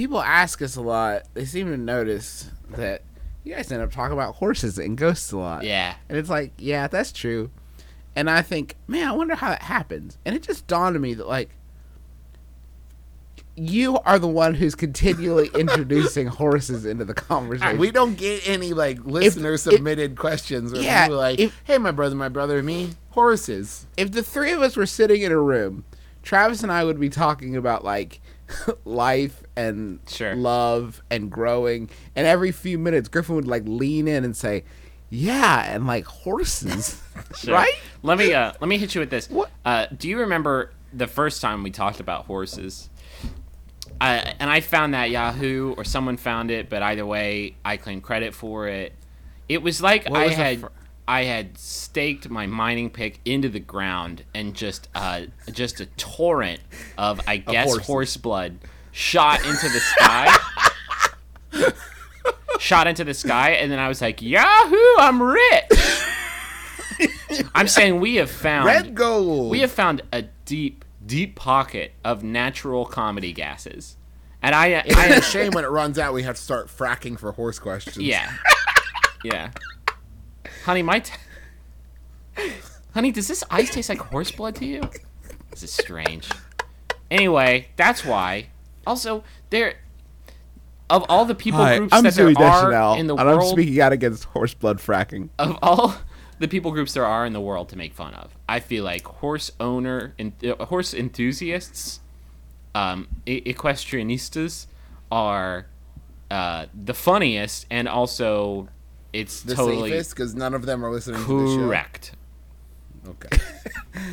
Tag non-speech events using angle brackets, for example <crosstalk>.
people ask us a lot. They seem to notice that you guys end up talking about horses and ghosts a lot. Yeah. And it's like, yeah, that's true. And I think, man, I wonder how that happens. And it just dawned on me that like you are the one who's continually <laughs> introducing horses into the conversation. We don't get any like listener submitted questions where yeah, people like, if- "Hey, my brother, my brother, me, horses." if the three of us were sitting in a room, Travis and I would be talking about like <laughs> life and Sure. love and growing. And every few minutes, Griffin would like lean in and say, "Yeah," and like horses, <laughs> <laughs> Sure. right? Let me uh, let me hit you with this. What? Uh, do you remember the first time we talked about horses? I, and I found that Yahoo or someone found it, but either way, I claim credit for it. It was like What I was had fir- I had staked my mining pick into the ground and just uh, just a torrent of I guess horses. horse blood shot into the sky. <laughs> shot into the sky, and then I was like, Yahoo! I'm rich. <laughs> I'm saying we have found Red gold. we have found a deep, deep pocket of natural comedy gases, and I, It's I a shame when it runs out, we have to start fracking for horse questions. yeah, <laughs> yeah, honey, my, t- honey, does this ice taste like horse blood to you? This is strange. Anyway, that's why. Also, there, of all the people Hi, groups I'm that there Zooey are Deschanel, in the and I'm speaking out against horse blood fracking. of all the people groups there are in the world to make fun of, I feel like horse owner and uh, horse enthusiasts, um, e- equestrianistas, are uh, the funniest and also it's The totally safest because none of them are listening to the show. correct. Okay. <laughs>